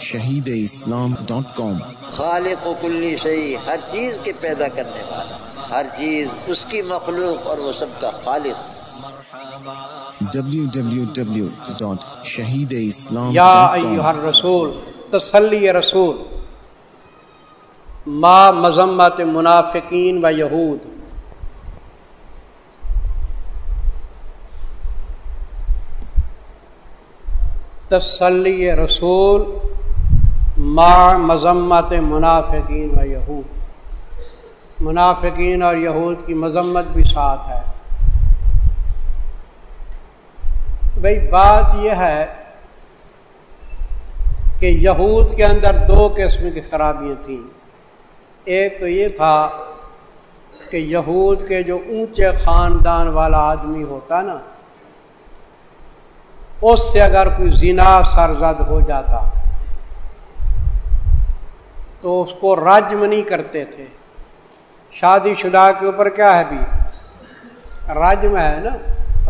شہید اسلام ڈاٹ کام خالق و کلی شہی ہر چیز کے پیدا کرنے والا ہر چیز اس کی مخلوق اور وہ سب کا خالق۔ www.shahideislam.com یا ایوہ الرسول تسلی رسول ما مذمت منافقین و یہود۔ تسلی رسول ما مذمت منافقین و یہود۔ منافقین اور یہود کی مذمت بھی ساتھ ہے۔ بھئی بات یہ ہے کہ یہود کے اندر دو قسم کی خرابیاں تھیں۔ ایک تو یہ تھا کہ یہود کے جو اونچے خاندان والا آدمی ہوتا نا، اس سے اگر کوئی زنا سرزد ہو جاتا تو اس کو رجم نہیں کرتے تھے۔ شادی شدہ کے اوپر کیا ہے بھی؟ رجم ہے نا؟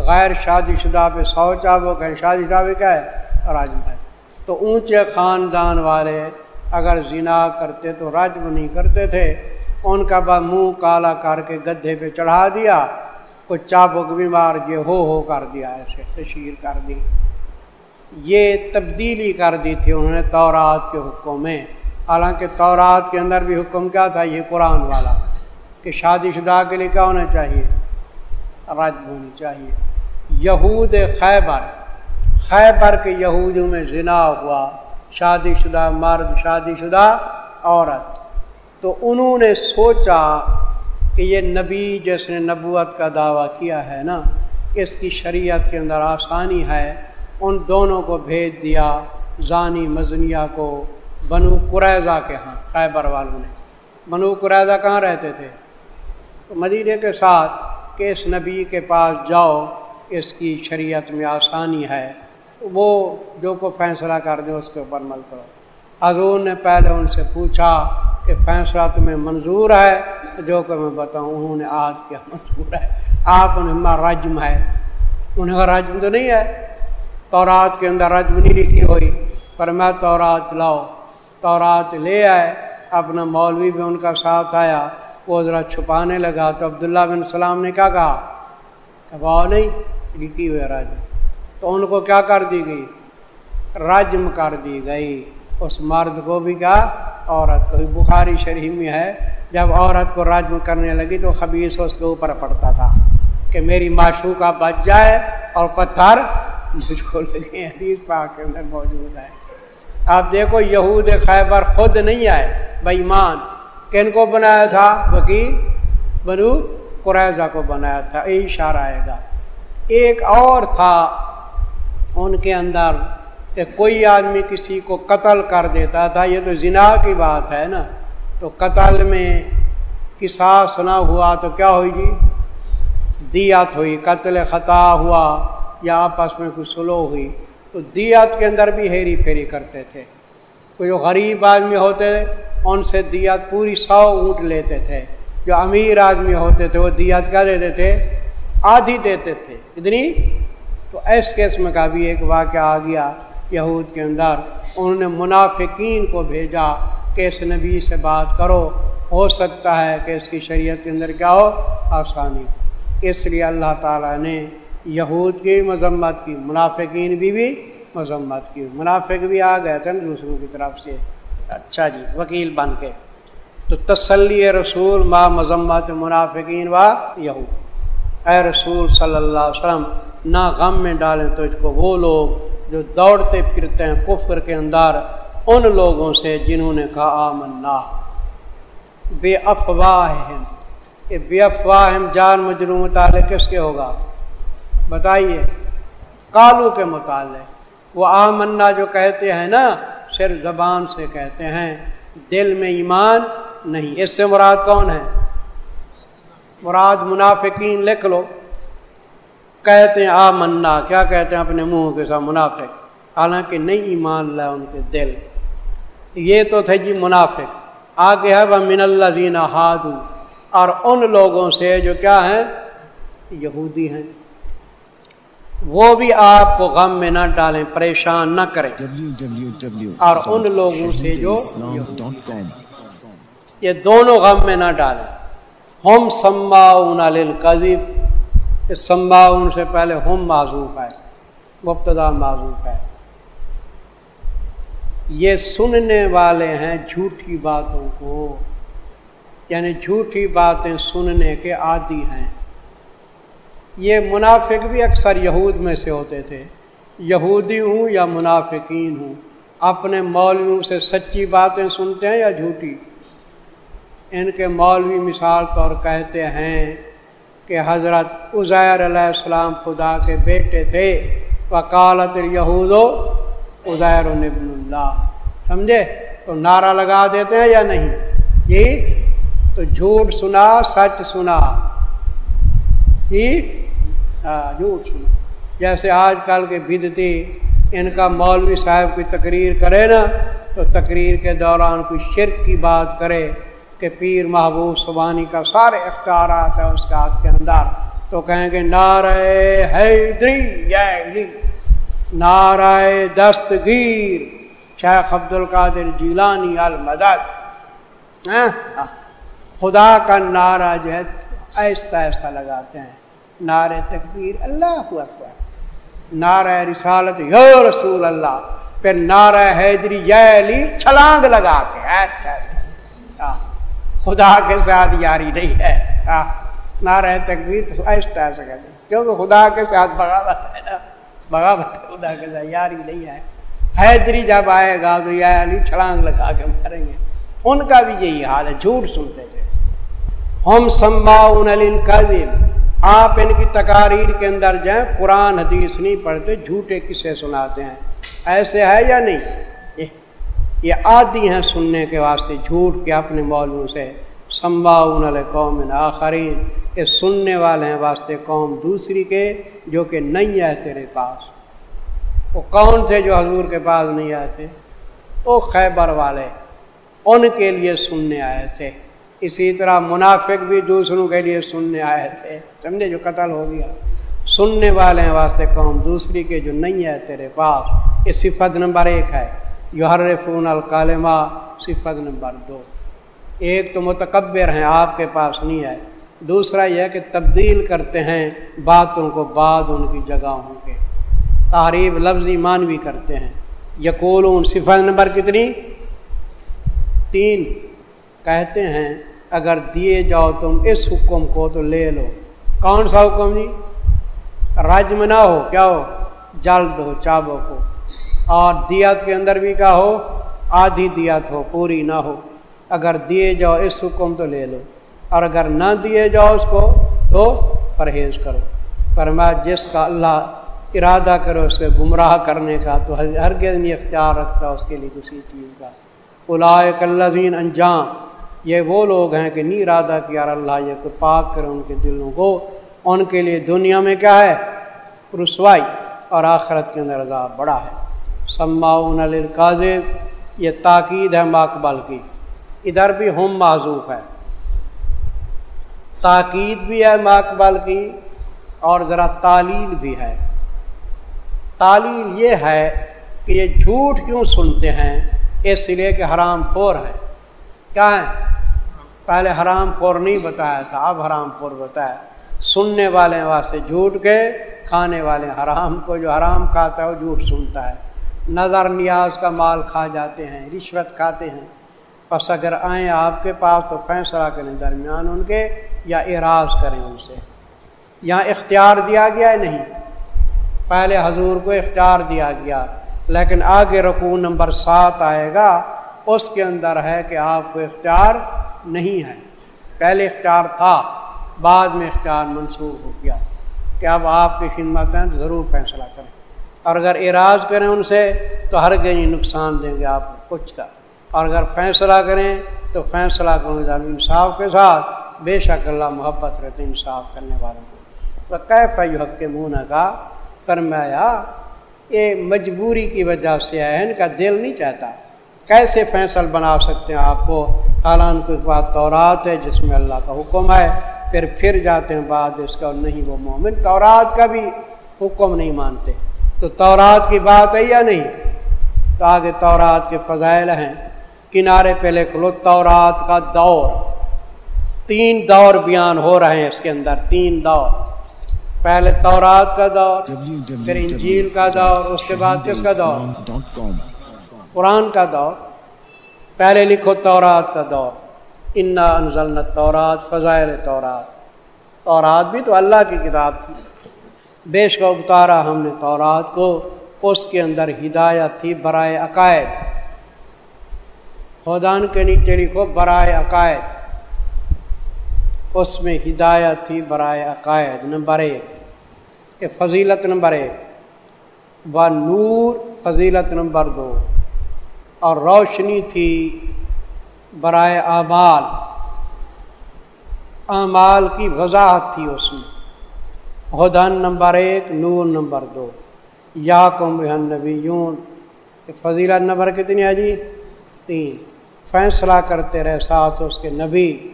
غیر شادی شدہ پہ سو چاو کہ شادی شدہ پہ کیا ہے؟ رجم ہے۔ تو اونچے خاندان والے اگر زنا کرتے تو رجم نہیں کرتے تھے۔ ان کا بعد منہ کالا کر کے گدھے پہ چڑھا دیا۔ کچھ چابک بیمار یہ ہو ہو کر دیا، ایسے تشہیر کر دی۔ یہ تبدیلی کر دی تھی انہوں نے تورات کے حکم میں۔ حالانکہ تورات کے اندر بھی حکم کیا تھا، یہ قرآن والا، کہ شادی شدہ کے لیے کیا ہونا چاہیے؟ رجم ہونی چاہیے۔ یہود خیبر خیبر کے یہودوں میں زنا ہوا، شادی شدہ مرد، شادی شدہ عورت۔ تو انہوں نے سوچا کہ یہ نبی جس نے نبوت کا دعویٰ کیا ہے نا، اس کی شریعت کے اندر آسانی ہے۔ ان دونوں کو بھیج دیا، زانی مزنیہ کو بنو قریضہ کے ہاں خیبر والوں نے۔ بنو قریضہ کہاں رہتے تھے؟ تو مدینے کے ساتھ کہ اس نبی کے پاس جاؤ، اس کی شریعت میں آسانی ہے۔ تو وہ جو کو فیصلہ کر دیں اس کے اوپر عمل کرو۔ حضور نے پہلے ان سے پوچھا کہ فیصلہ تمہیں منظور ہے؟ جو کہ میں بتاؤں، انہوں نے آج کیا منظور ہے؟ آپ انہیں رجم ہے۔ انہیں کا رجم تو نہیں ہے۔ تورات کے اندر رجم نہیں لکھی ہوئی۔ پر میں تورات لاؤ۔ تورات لے آئے، اپنا مولوی بھی ان کا ساتھ آیا، وہ ذرا چھپانے لگا تو عبداللہ بن سلام نے کیا کہا؟ کہ وہ نہیں، لکھی ہوئی رجم تو ان کو کیا کر دی گئی؟ رجم کر دی گئی۔ اس مرد کو بھی کیا؟ عورت کو۔ بھی بخاری شریف میں ہے، جب عورت کو رجم کرنے لگی تو خبیص اس کے اوپر پڑتا تھا کہ میری معشو کا بچ جائے اور پتھر مجھ کو لگے، حدیث پاک کے اندر موجود ہے۔ آپ دیکھو یہود خیبر خود نہیں آئے بےمان کن کو بنایا تھا؟ وکیل بنو قریضہ کو بنایا تھا۔ یہ اشارہ آئے گا۔ ایک اور تھا، ان کے اندر کہ کوئی آدمی کسی کو قتل کر دیتا تھا، یہ تو زنا کی بات ہے نا۔ تو قتل میں کساس نہ ہوا تو کیا ہوئی جی؟ گی دیت ہوئی، قتل خطا ہوا یا آپس میں کوئی سلو ہوئی۔ تو دیت کے اندر بھی ہیری پھیری کرتے تھے۔ کوئی جو غریب آدمی ہوتے ان سے دیت پوری سو اونٹ لیتے تھے۔ جو امیر آدمی ہوتے تھے وہ دیت کیا دیتے تھے؟ آدھی دیتے تھے۔ اتنی؟ تو ایس قسم کا بھی ایک واقعہ آ گیا یہود کے اندر۔ انہوں نے منافقین کو بھیجا کہ اس نبی سے بات کرو۔ ہو سکتا ہے کہ اس کی شریعت کے اندر کیا ہو؟ آسانی۔ اس لیے اللہ تعالیٰ نے یہود کی مذمت کی، منافقین بھی بھی مذمت کی۔ منافق بھی آ گئے تھے دوسروں کی طرف سے۔ اچھا جی وکیل بن کے۔ تو تسلی رسول ما مذمت منافقین و یہود۔ اے رسول صلی اللہ علیہ وسلم، نہ غم میں ڈالیں تو اس کو وہ لوگ جو دوڑتے پھرتے ہیں کفر کے اندر، ان لوگوں سے جنہوں نے کہا آمنا۔ بے افواہ یہ بے افواہ جان مجرو متعلق کس کے ہوگا؟ بتائیے۔ کالو کے متعلق وہ آمنا جو کہتے ہیں نا، صرف زبان سے کہتے ہیں۔ دل میں ایمان نہیں۔ اس سے مراد کون ہے؟ مراد منافقین، لکھ لو۔ کہتے ہیں آ منا کیا کہتے ہیں؟ اپنے منہ کے ساتھ منافق۔ حالانکہ نہیں ایمان لائے ان کے دل۔ یہ تو تھے جی منافق۔ آگے ہے وہ من اللہ زینا ہادو اور ان لوگوں سے جو کیا ہیں؟ یہودی ہیں۔ وہ بھی آپ کو غم میں نہ ڈالیں پریشان نہ کریں۔ اور ان لوگوں سے جو یہ دونوں غم میں نہ ڈالیں۔ ہم سماؤن للکذب اس سماؤن سے پہلے ہم معذوف ہے مبتدا معذوف ہے یہ سننے والے ہیں جھوٹی باتوں کو یعنی جھوٹی باتیں سننے کے عادی ہیں۔ یہ منافق بھی اکثر یہود میں سے ہوتے تھے۔ یہودی ہوں یا منافقین ہوں، اپنے مولویوں سے سچی باتیں سنتے ہیں یا جھوٹی؟ ان کے مولوی مثال طور کہتے ہیں کہ حضرت عزیر علیہ السلام خدا کے بیٹے تھے۔ وکالت یہود و ازیر ابن اللہ۔ سمجھے؟ تو نعرہ لگا دیتے ہیں یا نہیں؟ جی؟ تو جھوٹ سنا، سچ سنا۔ جی؟ ہاں جھوٹ سنا جیسے آج کل کے بدتی ان کا مولوی صاحب کی تقریر کرے نا، تو تقریر کے دوران کوئی شرک کی بات کرے کہ پیر محبوب سبانی کا سارے اختیارات ہیں اس کے ہاتھ کے اندر۔ تو کہیں گے، نعرہ حیدری نعرہ دستگیر، شیخ عبد القادر جیلانی المدد۔ ہاں؟ خدا کا نعرہ جو ہے، ایسا ایسا لگاتے ہیں۔ نعرہ تکبیر، اللہ اکبر۔ نعرہ رسالت، یا رسول اللہ، پھر نعرہ حیدری یا علی چھلانگ لگا کے خدا کے ساتھ یاری نہیں ہے۔ نعرہ تکبیر تو ایسا ایسا کہتے کیونکہ خدا کے ساتھ بغاوت ہے نا۔ بغاوت خدا کے ساتھ یاری نہیں ہے۔ حیدری جب آئے گا تو یا علی چھلانگ لگا کے ماریں گے۔ ان کا بھی یہی حال ہے، جھوٹ سنتے تھے۔ ہم سماؤن القذب آپ ان کی تقاریر کے اندر جائیں، قرآن حدیث نہیں پڑھتے، جھوٹے کسے سناتے ہیں۔ ایسے ہے یا نہیں؟ یہ عادی ہیں سننے کے واسطے، جھوٹ کے اپنے مولوں سے۔ سماؤن القوم آخرین۔ یہ سننے والے ہیں واسطے قوم دوسری کے، جو کہ نہیں ہے تیرے پاس۔ وہ کون تھے جو حضور کے پاس نہیں آئے تھے؟ وہ خیبر والے۔ ان کے لیے سننے آئے تھے۔ اسی طرح منافق بھی دوسروں کے لیے سننے آئے تھے۔ سمجھے جو قتل ہو گیا۔ سننے والے ہیں واسطے قوم دوسری کے جو نہیں ہے تیرے پاس یہ صفت نمبر ایک ہے۔ جو ہر فون الکالما صفت نمبر دو۔ ایک تو متکبر ہیں، آپ کے پاس نہیں ہے۔ دوسرا یہ کہ تبدیل کرتے ہیں باتوں کو بعد ان کی جگہوں کے۔ تعریف لفظ مانوی کرتے ہیں۔ یقول صفت نمبر کتنی؟ تین۔ کہتے ہیں، اگر دیے جاؤ تم اس حکم کو تو لے لو۔ کون سا حکم جی؟ رجم نہ ہو، کیا ہو؟ جلد ہو، چابو کو۔ اور دیت کے اندر بھی کیا ہو؟ آدھی دیت ہو، پوری نہ ہو۔ اگر دیے جاؤ اس حکم تو لے لو۔ اور اگر نہ دیے جاؤ اس کو تو پرہیز کرو۔ پر میں جس کا اللہ ارادہ کرو اس کے گمراہ کرنے کا، تو ہر نہیں اختیار رکھتا اس کے لیے کسی چیز کا۔ الاق اللہ انجام۔ یہ وہ لوگ ہیں کہ نہیں ارادہ کیا اللہ یہ کو پاک کرے ان کے دلوں کو۔ ان کے لیے دنیا میں کیا ہے؟ رسوائی اور آخرت کے اندر عذاب بڑا ہے۔ سماؤن القاضب یہ تاکید ہے ماقبل کی۔ ادھر بھی ہم معذوف ہے تاکید بھی ہے ماقبل کی اور ذرا تعلیل بھی ہے۔ تعلیل یہ ہے کہ یہ جھوٹ کیوں سنتے ہیں؟ اس لیے کہ حرام خور ہے کیا ہے؟ پہلے حرام خور نہیں بتایا تھا، اب حرام خور بتایا۔ سننے والے واسطے جھوٹ کے، کھانے والے حرام کو جو حرام کھاتا ہے، وہ جھوٹ سنتا ہے۔ نظر نیاز کا مال کھا جاتے ہیں، رشوت کھاتے ہیں۔ بس اگر آئیں آپ کے پاس تو فیصلہ کریں درمیان ان کے یا اعراض کریں ان سے۔ یہاں اختیار دیا گیا ہے؟ نہیں۔ پہلے حضور کو اختیار دیا گیا، لیکن آگے رقو نمبر سات آئے گا۔ اس کے اندر ہے کہ آپ کو اختیار نہیں ہے۔ پہلے اختیار تھا، بعد میں اختیار منسوخ ہو گیا۔ کہ اب آپ کی خدمت ہیں تو ضرور فیصلہ کریں۔ اور اگر اعراض کریں ان سے، تو ہر گئی نقصان دیں گے آپ کو کچھ کا۔ اور اگر فیصلہ کریں، تو فیصلہ کریں انصاف کے ساتھ۔ بے شک اللہ محبت رہتے انصاف کرنے والوں کو۔ تو کیف حق کے منہ کا فرمایا، یہ مجبوری کی وجہ سے ہے، ان کا دل نہیں چاہتا۔ کیسے فیصل بنا سکتے ہیں؟ آپ کو حالان کے تورات ہے، جس میں اللہ کا حکم ہے، پھر پھر جاتے ہیں بعد اس کا نہیں وہ مومن تورات کا بھی حکم نہیں مانتے۔ تو تورات کی بات ہے یا نہیں؟ تو آگے تورات کے فضائل ہیں۔ کنارے پہ لکھ لو، تورات کا دور۔ تین دور بیان ہو رہے ہیں اس کے اندر، تین دور۔ پہلے تورات کا دور، پھر انجیل کا دور اس کے بعد کس کا دور؟ قرآن کا دور، پہلے لکھو تورات کا دور، انا انزلنا تورات فضائل تورات۔ تورات بھی تو اللہ کی کتاب تھی۔ بیش کا اتارا ہم نے تورات کو، اس کے اندر ہدایت تھی، برائے عقائد۔ خودان کے نیچے لکھو، برائے عقائد۔ اس میں ہدایت تھی، برائے عقائد۔ نمبر ایک۔ یہ فضیلت نمبر ایک۔ و نور فضیلت نمبر دو۔ اور روشنی تھی برائے اعمال اعمال کی وضاحت تھی اس میں۔ ہدن نمبر ایک نور نمبر دو۔ یا کم نبی یون فضیلت نمبر کتنی ہے جی؟ تین۔ فیصلہ کرتے رہے ساتھ اس کے نبی۔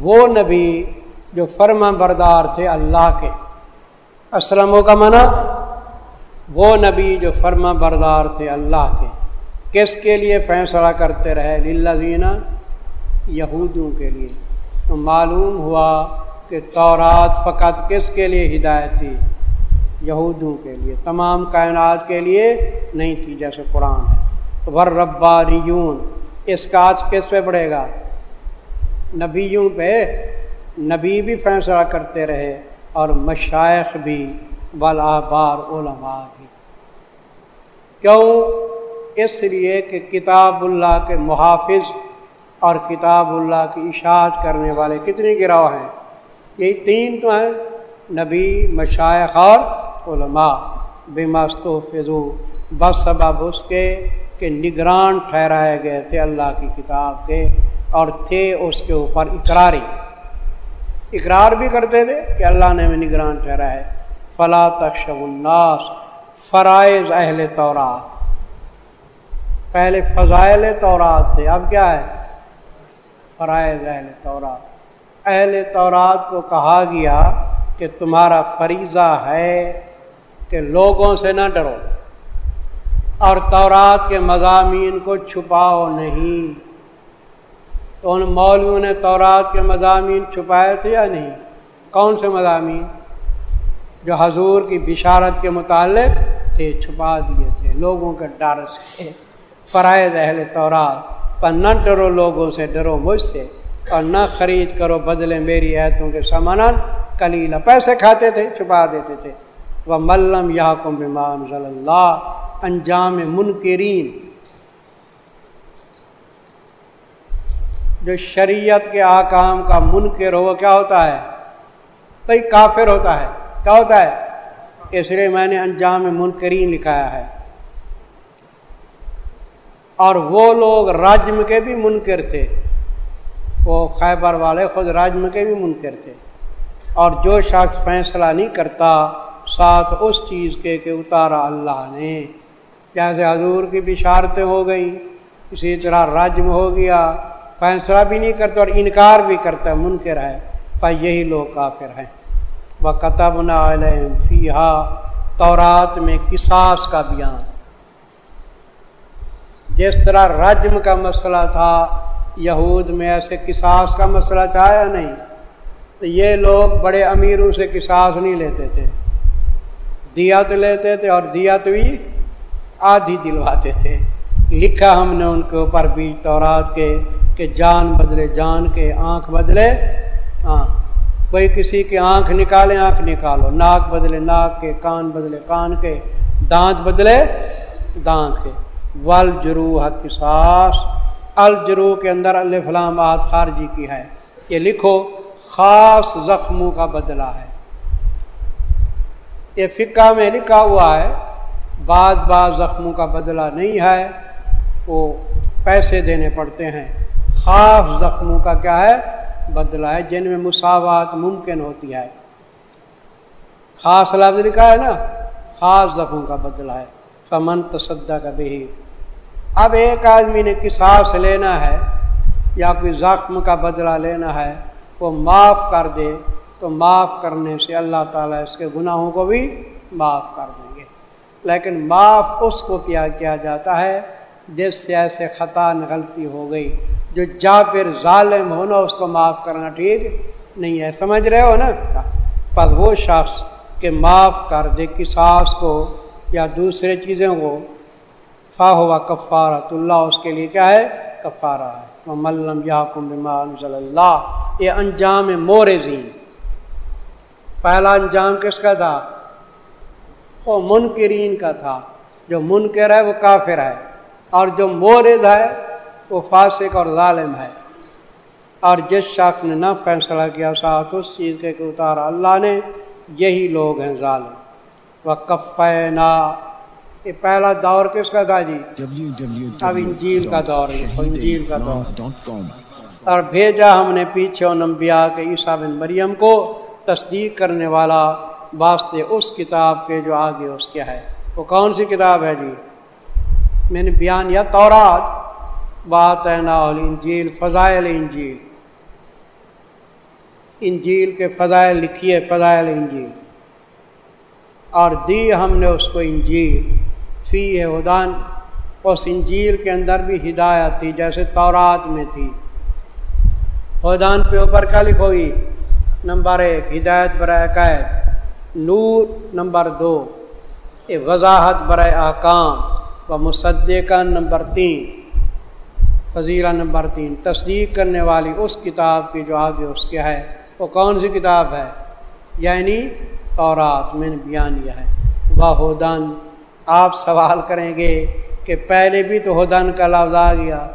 وہ نبی جو فرما بردار تھے اللہ کے۔ اسلموں کا منع۔ وہ نبی جو فرما بردار تھے اللہ کے۔ کس کے لیے فیصلہ کرتے رہے؟ للہ یہودوں کے لیے۔ تو معلوم ہوا کہ تورات فقط کس کے لیے ہدایت تھی؟ یہودوں کے لیے۔ تمام کائنات کے لیے نہیں تھی، جیسے قرآن ہے۔ ور ربا ریون اس کا آج کس پہ پڑے گا؟ نبیوں پہ۔ نبی بھی فیصلہ کرتے رہے اور مشائق بھی بلابار علماء بھی۔ کیوں؟ اس لیے کہ کتاب اللہ کے محافظ اور کتاب اللہ کی اشاعت کرنے والے کتنی گروہ ہیں؟ یہی تین تو ہیں، نبی مشائق اور علماء۔ بے فضو بس سبب اس کے کہ نگران ٹھہرائے گئے تھے اللہ کی کتاب کے اور تھے اس کے اوپر اقراری۔ اقرار بھی کرتے تھے کہ اللہ نے ہمیں نگران ٹھہرا ہے فلا تخشب الناس، فرائض اہل تورات۔ پہلے فضائل تورات تھے، اب کیا ہے؟ فرائض اہل تورات۔ اہل تورات کو کہا گیا کہ تمہارا فریضہ ہے کہ لوگوں سے نہ ڈرو، اور تورات کے مضامین کو چھپاؤ نہیں۔ تو ان مولویوں نے تورات کے مضامین چھپائے تھے یا نہیں؟ کون سے مضامین؟ جو حضور کی بشارت کے متعلق تھے، چھپا دیے تھے، لوگوں کے ڈر سے۔ فرائض اہل تورات، پر نہ ڈرو لوگوں سے، ڈرو مجھ سے، اور نہ خرید کرو بدلے میری ایتوں کے سامان کلیلہ پیسے کھاتے تھے، چھپا دیتے تھے۔ وہ ملم یا کم بیمان صلی اللہ انجام منکرین۔ جو شریعت کے آکام کا منکر ہو، وہ کیا ہوتا ہے؟ بھائی کافر ہوتا ہے۔ کیا ہوتا ہے؟ اس لیے میں نے انجام منکرین لکھایا ہے۔ اور وہ لوگ راجم کے بھی منکر تھے۔ وہ خیبر والے خود راجم کے بھی منکر تھے۔ اور جو شخص فیصلہ نہیں کرتا، ساتھ اس چیز کے کہ اتارا اللہ نے۔ جیسے حضور کی بشارتیں ہو گئی اسی طرح راجم ہو گیا۔ فیصلہ بھی نہیں کرتا اور انکار بھی کرتا ہے منکر ہے۔ پر یہی لوگ کافر ہیں۔ وہ کتب نہ فیحا تورات میں کساس کا بیان۔ جس طرح رجم کا مسئلہ تھا، یہود میں ایسے کساس کا مسئلہ تھا یا نہیں؟ تو یہ لوگ بڑے امیروں سے کساس نہیں لیتے تھے۔ دیت لیتے تھے اور دیت بھی آدھی دلواتے تھے۔ لکھا ہم نے ان کے اوپر بھی تورات کے کہ جان بدلے، جان کے آنکھ بدلے۔ ہاں کوئی کسی کی آنکھ نکالے، آنکھ نکالو۔ ناک بدلے، ناک کے، کان بدلے، کان کے۔ دانت بدلے، دانت کے۔ ول جرو ساس الجرو کے اندر الفلامات خارجی کی ہے یہ لکھو، خاص زخموں کا بدلہ ہے۔ یہ فقہ میں لکھا ہوا ہے، بعض بعض زخموں کا بدلہ نہیں ہے۔ وہ پیسے دینے پڑتے ہیں۔ خاص زخموں کا کیا ہے؟ بدلہ ہے، جن میں مساوات ممکن ہوتی ہے۔ خاص لفظ لکھا ہے نا؟ خاص زخموں کا بدلہ ہے۔ فمن تصدہ کا بہی اب ایک آدمی نے کساس لینا ہے یا کوئی زخم کا بدلہ لینا ہے، وہ معاف کر دے، تو معاف کرنے سے اللہ تعالیٰ اس کے گناہوں کو بھی معاف کر دیں گے۔ لیکن معاف اس کو کیا کیا جاتا ہے جس سے ایسے خطا غلطی ہو گئی جو جا پھر ظالم ہونا اس کو معاف کرنا ٹھیک نہیں ہے۔ سمجھ رہے ہو نا؟ پر وہ شخص کہ معاف کر دے، کساس کو یا دوسرے چیزوں کو فا ہوا کفارت، اللہ اس کے لیے کیا ہے؟ کفارہ ہے۔ ملم یا صلی اللہ یہ انجام مورزین۔ پہلا انجام کس کا تھا؟ وہ منکرین کا تھا۔ جو منکر ہے وہ کافر ہے۔ اور جو مورد ہے وہ فاسق اور ظالم ہے۔ اور جس شخص نے نہ فیصلہ کیا، ساتھ اس چیز کے کہ اتارا، اللہ نے، یہی لوگ ہیں ظالم۔ کفینا یہ پہلا دور کس کا تھا جی؟ اب انجیل کا دور انجیل کا دور۔ اور بھیجا ہم نے پیچھے ان انبیاء کے عیسیٰ بن مریم کو تصدیق کرنے والا واسطے اس کتاب کے جو آگے اس کے ہے۔ وہ کون سی کتاب ہے جی؟ میں نے بیان یا تورات بات ہے نا انجیل فضائل انجیل۔ انجیل کے فضائل لکھیے فضائل انجیل۔ اور دی ہم نے اس کو انجیل۔ فی ہدان۔ اس انجیل کے اندر بھی ہدایت تھی، جیسے تورات میں تھی۔ ہدان پہ اوپر کیا لکھو گی نمبر ایک، ہدایت برائے قید۔ نور، نمبر دو وضاحت برائے احکام۔ و مصدقہ نمبر تین۔ فضیلہ نمبر تین۔ تصدیق کرنے والی اس کتاب کی جو آگے اس کے ہے، وہ کون سی کتاب ہے؟ یعنی تورات میں نے بیان کیا ہے۔ وہ ہودن آپ سوال کریں گے کہ پہلے بھی تو ہدن کا لفظ آ گیا۔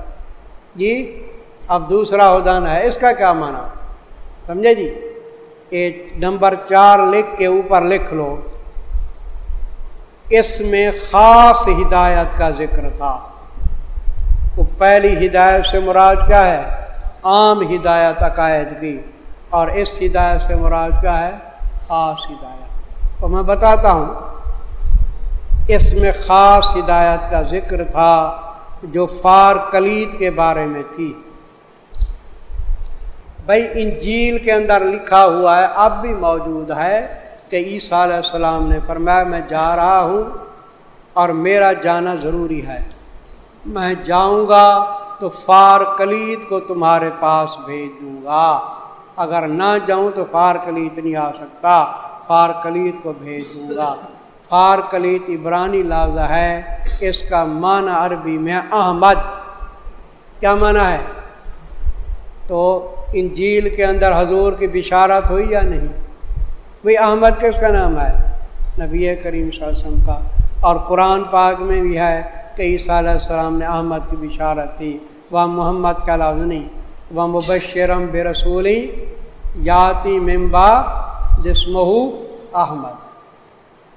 جی اب دوسرا ہدن ہے، اس کا کیا معنی؟ سمجھے جی؟ ایک نمبر چار لکھ کے اوپر لکھ لو۔ اس میں خاص ہدایت کا ذکر تھا۔ وہ پہلی ہدایت سے مراد کیا ہے؟ عام ہدایت عقائد کی۔ اور اس ہدایت سے مراد کیا ہے؟ خاص ہدایت۔ تو میں بتاتا ہوں، اس میں خاص ہدایت کا ذکر تھا جو فار کلید کے بارے میں تھی۔ بھائی انجیل کے اندر لکھا ہوا ہے، اب بھی موجود ہے کہ عیسیٰ علیہ السلام نے فرمایا، میں جا رہا ہوں اور میرا جانا ضروری ہے۔ میں جاؤں گا تو فار کلید کو تمہارے پاس بھیج دوں گا۔ اگر نہ جاؤں تو فار کلید نہیں آ سکتا۔ فار کلید کو بھیج دوں گا۔ فار کلید عبرانی لفظ ہے۔ اس کا معنی عربی میں احمد۔ کیا معنی ہے؟ تو انجیل کے اندر حضور کی بشارت ہوئی یا نہیں؟ بھائی احمد کس کا نام ہے؟ نبی کریم صلی اللہ علیہ وسلم کا۔ اور قرآن پاک میں بھی ہے کہ عیسیٰ علیہ السلام نے احمد کی بشارت تھی وہ محمد کا لفظ نہیں۔ وہ مبشرم بے رسولی یاتی ممبا جسمہ احمد۔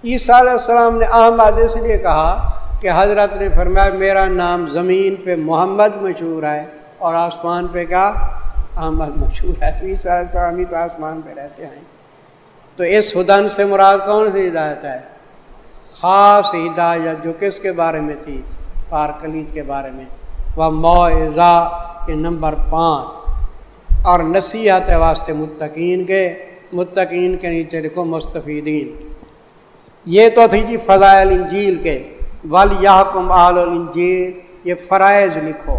عیسیٰ علیہ السلام نے احمد اس لیے کہا کہ حضرت نے فرمایا، میرا نام زمین پہ محمد مشہور ہے اور آسمان پہ کیا؟ احمد مشہور ہے۔ تو عیسیٰ علیہ السلام ہی تو آسمان پہ رہتے ہیں۔ تو اس ہدن سے مراد کون سی ہدایت ہے؟ خاص ہدایت جو کس کے بارے میں تھی؟ پار کلید کے بارے میں۔ وہ معذا کے نمبر پانچ۔ اور نصیحت واسطے متقین کے متقین کے نیچے لکھو مستفیدین۔ یہ تو تھی جی فضائل انجیل کے۔ ول یا کم آل انجیل یہ فرائض لکھو۔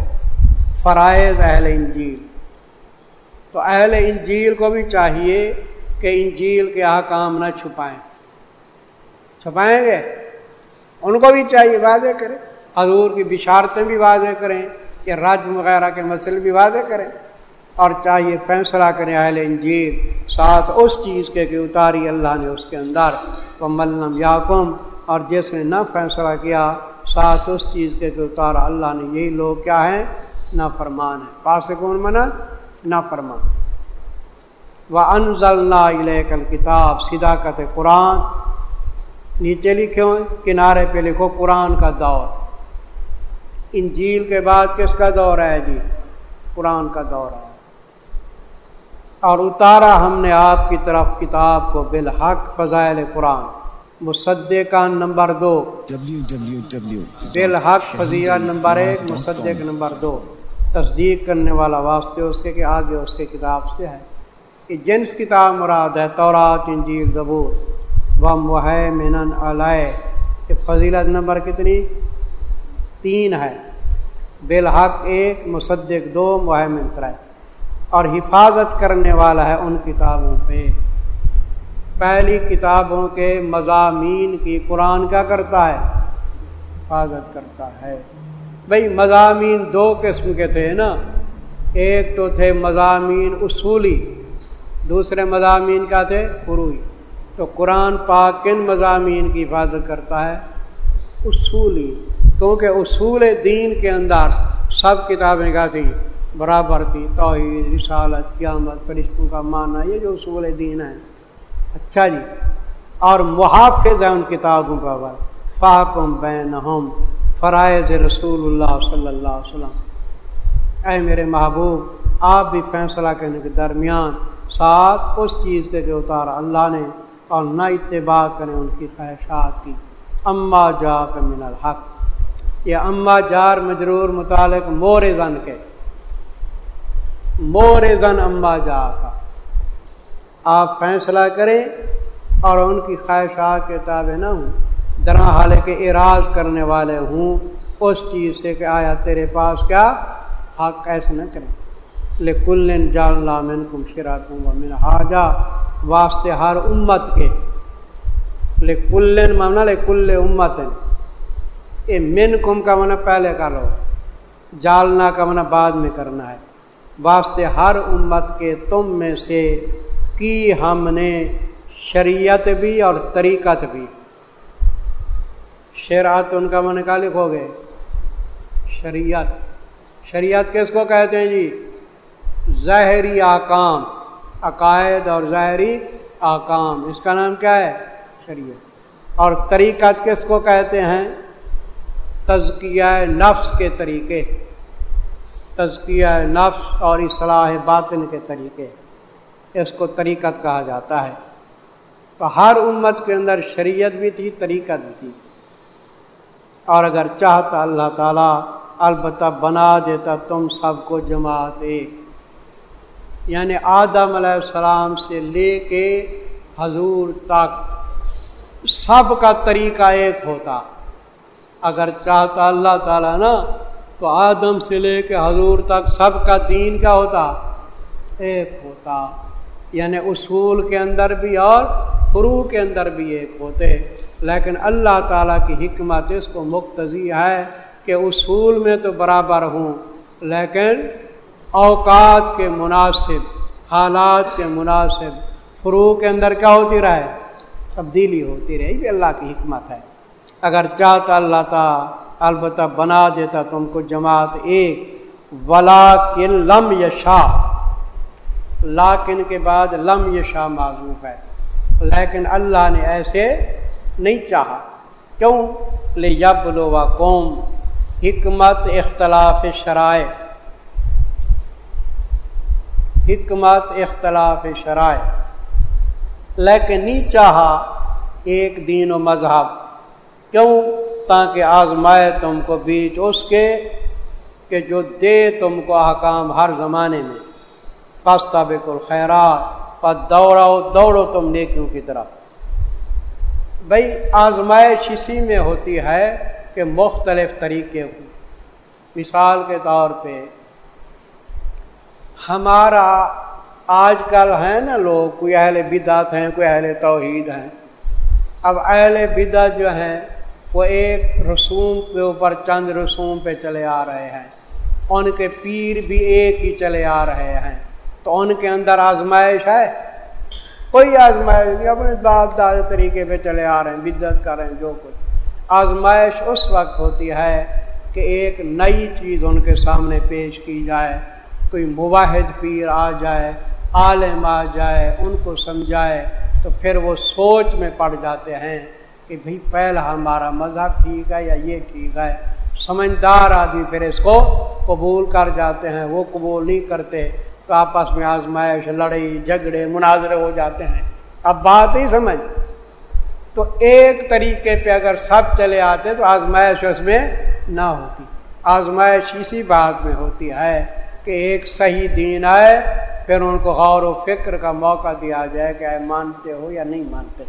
فرائض اہل انجیل۔ تو اہل انجیل کو بھی چاہیے کہ انجیل کے احکام نہ چھپائیں۔ چھپائیں گے؟ ان کو بھی چاہیے واضح کریں۔ حضور کی بشارتیں بھی واضح کریں۔ کہ راج وغیرہ کے مسئلے بھی واضح کریں۔ اور چاہیے فیصلہ کریں اہل انجیر ساتھ اس چیز کے کہ اتاری اللہ نے اس کے اندر۔ وہ ملم یاقم اور جس نے نہ فیصلہ کیا، ساتھ اس چیز کے کہ اتارا اللہ نے۔ یہی لوگ کیا ہیں؟ نہ فرمان ہے پاس کون منا؟ نہ فرمان وہ انضل کل کتاب صداقت قرآن۔ نیچے لکھے ہوئے، کنارے پہ لکھو قرآن کا دور۔ انجیل کے بعد کس کا دور ہے جی؟ قرآن کا دور ہے۔ اور اتارا ہم نے آپ کی طرف کتاب کو بالحق فضائل قرآن۔ مصدق نمبر دو۔ بالحق فضیہ نمبر ایک، مصدق نمبر دو۔ تصدیق کرنے والا واسطے اس کے کہ آگے اس کے کتاب سے ہے۔ کہ جنس کتاب مراد ہے تورات، انجیل، زبور۔ و محمن علائے یہ فضیلت نمبر کتنی؟ تین ہے۔ بالحق ایک، مصدق دو محمن ترائے اور حفاظت کرنے والا ہے ان کتابوں پہ۔ پہلی کتابوں کے مضامین کی قرآن کیا کرتا ہے؟ حفاظت کرتا ہے۔ بھائی مضامین دو قسم کے تھے نا۔ ایک تو تھے مضامین اصولی، دوسرے مضامین کا تھے؟ قروئی تو قرآن پاک کن مضامین کی حفاظت کرتا ہے؟ اصولی۔ کیونکہ اصول دین کے اندر سب کتابیں کیا تھیں؟ برابر تھی، توحید، رسالت، قیامت، فرشتوں کا معنی یہ جو اصول دین ہے اچھا جی اور محافظ ہے ان کتابوں کا بر فاقم بین ہم فرائض رسول اللہ صلی اللہ علیہ وسلم۔ اے میرے محبوب، آپ بھی فیصلہ کرنے کے درمیان ساتھ اس چیز کے کہ اتارا اللہ نے اور نہ اتباع کریں ان کی خواہشات کی۔ اما جا کر من الحق۔ یہ اما جار مجرور متعلق مور زن کے۔ مور زن جا کا۔ آپ فیصلہ کریں اور ان کی خواہشات کے تابع نہ ہوں۔ درا حال کے اراض کرنے والے ہوں۔ اس چیز سے کہ آیا تیرے پاس کیا حق ایسے نہ کریں۔ لے کلن جال من کم شراطوں گا من حاجہ واسطے ہر امت کے۔ لے کلن مانا لے کل امت اے من کم کا منع پہلے کرو جالنا کا منع بعد میں کرنا ہے۔ واسطے ہر امت کے تم میں سے کی ہم نے شریعت بھی اور طریقت بھی۔ شیرات ان کا من کا لکھو گے شریعت۔ شریعت کس کو کہتے ہیں جی؟ ظاہری آکام۔ عقائد اور ظاہری آکام۔ اس کا نام کیا ہے؟ شریعت۔ اور طریقت کس کو کہتے ہیں؟ تزکیہ نفس کے طریقے۔ تزکیہ نفس اور اصلاح باطن کے طریقے اس کو طریقت کہا جاتا ہے۔ تو ہر امت کے اندر شریعت بھی تھی، طریقت بھی تھی۔ اور اگر چاہتا اللہ تعالیٰ البتہ بنا دیتا تم سب کو جماعت ایک۔ یعنی آدم علیہ السلام سے لے کے حضور تک سب کا طریقہ ایک ہوتا۔ اگر چاہتا اللہ تعالیٰ نا تو آدم سے لے کے حضور تک سب کا دین کا ہوتا؟ ایک ہوتا۔ یعنی اصول کے اندر بھی اور فرو کے اندر بھی ایک ہوتے۔ لیکن اللہ تعالیٰ کی حکمت اس کو مقتضی ہے کہ اصول میں تو برابر ہوں، لیکن اوقات کے مناسب، حالات کے مناسب فرو کے اندر کیا ہوتی رہے؟ تبدیلی ہوتی رہے، یہ اللہ کی حکمت ہے۔ اگر چاہتا اللہ تعالیٰ البتہ بنا دیتا تم کو جماعت ایک۔ ولا کن لم یشا لاکن کے بعد لم یشا معذوف ہے۔ لیکن اللہ نے ایسے نہیں چاہا۔ کیوں؟ لے یب قوم۔ حکمت اختلاف شرائع۔ حکمت اختلاف شرائع۔ لیکن نہیں چاہا ایک دین و مذہب۔ کیوں؟ تاکہ آزمائے تم کو بیچ اس کے کہ جو دے تم کو احکام ہر زمانے میں۔ پستہ بالکل خیرات پر دوڑاؤ، دوڑو تم نیکیوں کی طرف۔ بھائی آزمائش اسی میں ہوتی ہے کہ مختلف طریقے ہوں۔ مثال کے طور پہ، ہمارا آج کل ہے نا لوگ، کوئی اہل بدعت ہیں، کوئی اہل توحید ہیں۔ اب اہل بدعت جو ہیں وہ ایک رسوم کے اوپر چند رسوم پہ چلے آ رہے ہیں۔ ان کے پیر بھی ایک ہی چلے آ رہے ہیں۔ تو ان کے اندر آزمائش ہے؟ کوئی آزمائش نہیں، اپنے داد داد طریقے پہ چلے آ رہے ہیں بدت کر رہے ہیں، جو کچھ۔ آزمائش اس وقت ہوتی ہے کہ ایک نئی چیز ان کے سامنے پیش کی جائے۔ کوئی مواحد پیر آ جائے، عالم آ جائے، ان کو سمجھائے تو پھر وہ سوچ میں پڑ جاتے ہیں۔ کہ بھئی پہلا ہمارا مذہب ٹھیک ہے یا یہ ٹھیک ہے؟ سمجھدار آدمی پھر اس کو قبول کر جاتے ہیں، وہ قبول نہیں کرتے تو آپس میں آزمائش، لڑائی، جھگڑے، مناظرے ہو جاتے ہیں۔ اب بات ہی سمجھ۔ تو ایک طریقے پہ اگر سب چلے آتے تو آزمائش اس میں نہ ہوتی۔ آزمائش اسی بات میں ہوتی ہے کہ ایک صحیح دین آئے، پھر ان کو غور و فکر کا موقع دیا جائے کہ مانتے ہو یا نہیں مانتے۔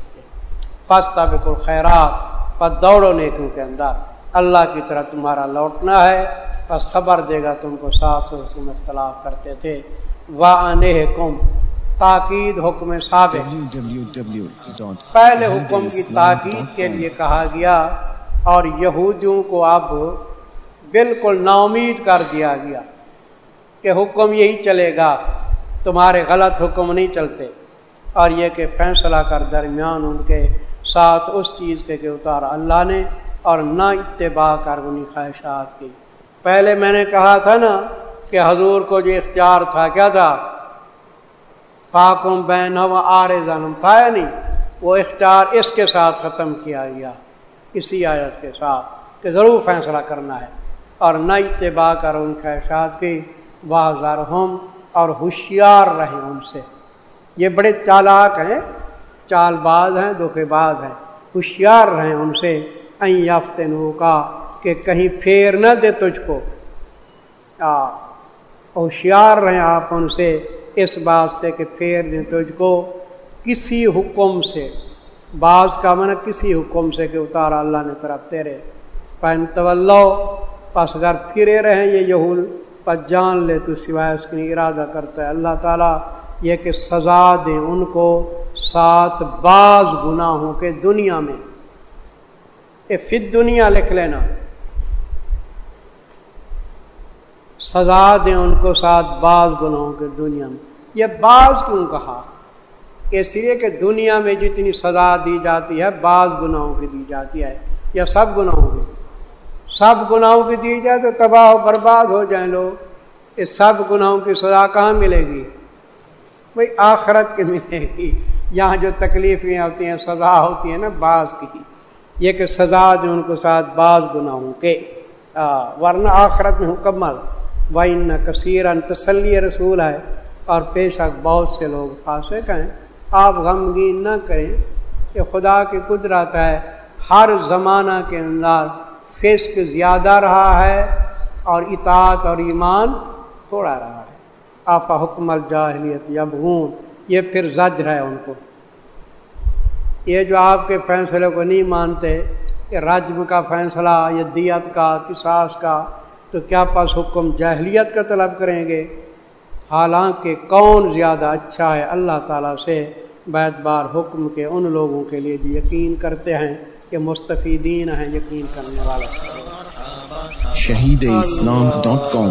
پاستہ بالکل خیرات پر دوڑو نیکوں کے اندر۔ اللہ کی طرح تمہارا لوٹنا ہے بس خبر دے گا تم کو ساتھ تم اختلاف کرتے تھے۔ واہ کم تاکید حکم ثابت۔ پہلے حکم کی تاکید کے لیے کہا گیا اور یہودیوں کو اب بالکل نا امید کر دیا گیا کہ حکم یہی چلے گا تمہارے غلط حکم نہیں چلتے۔ اور یہ کہ فیصلہ کر درمیان ان کے ساتھ اس چیز کے کہ اتارا اللہ نے اور نہ اتباع کر انہیں خواہشات کی۔ پہلے میں نے کہا تھا نا کہ حضور کو جو اختیار تھا، کیا تھا؟ فاکم بین و آر ظنم تھا یا نہیں۔ وہ اختیار اس کے ساتھ ختم کیا گیا، اسی آیت کے ساتھ کہ ضرور فیصلہ کرنا ہے۔ اور نہ اتباع کر ان خواہشات کی واضح ہم اور ہوشیار رہیں ان سے۔ یہ بڑے چالاک ہیں۔ چال باز ہیں، دھوکے باز ہیں۔ ہوشیار رہیں ان سے۔ این یافت نو کا کہ کہیں پھیر نہ دے تجھ کو۔ ہوشیار رہیں آپ ان سے۔ اس بات سے کہ پھیر دیں تجھ کو۔ کسی حکم سے۔ بعض کا من کسی حکم سے کہ اتارا اللہ نے طرف تیرے۔ پین طلو پس اگر پھرے رہیں یہ یہول پر جان لے تو سوائے اس کی ارادہ کرتا ہے۔ اللہ تعالیٰ یہ کہ سزا دیں ان کو۔ سات بعض گناہوں کے دنیا میں۔ یہ فت دنیا لکھ لینا۔ سزا دیں ان کو سات بعض گناہوں کے دنیا میں۔ یہ بعض کیوں کہا؟ اس لیے کہ دنیا میں جتنی سزا دی جاتی ہے، بعض گناہوں کی دی جاتی ہے۔ یا سب گناہوں کی۔ سب گناہوں کی دی جائے تو تباہ و برباد ہو جائیں لوگ۔ اس سب گناہوں کی سزا کہاں ملے گی؟ بھائی آخرت کی ملے گی یہاں جو تکلیفیں ہوتی ہیں، سزا ہوتی ہیں نا بعض کی۔ یہ کہ سزا جو ان کو ساتھ بعض گناہوں کے۔ ورنہ آخرت میں مکمل نہ کثیر تسلی رسول ہے اور پیشک بہت سے لوگ فاسق ہیں۔ آپ غمگین نہ کریں کہ خدا کی قدرت ہے۔ ہر زمانہ کے اندر فسق زیادہ رہا ہے اور اطاعت اور ایمان تھوڑا رہا آفا حکم الجاہلیت یبغون، یہ پھر زجر ہے ان کو۔ یہ جو آپ کے فیصلے کو نہیں مانتے کہ رجم کا فیصلہ یا دیت کا کساس کا، تو کیا پاس حکم جاہلیت کا طلب کریں گے؟ حالانکہ کون زیادہ اچھا ہے اللہ تعالیٰ سے، بیت بار حکم کے ان لوگوں کے لیے جو یقین کرتے ہیں کہ مستفیدین ہیں، یقین کرنے والا۔ شہید اسلام ڈاٹ کام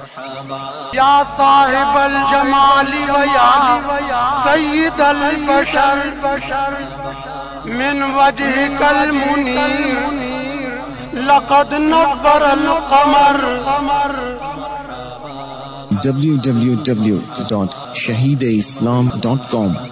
یا صاحب الجمال و یا سید البشر، من وجه کل منیر لقد نور القمر۔ www.shahideislam.com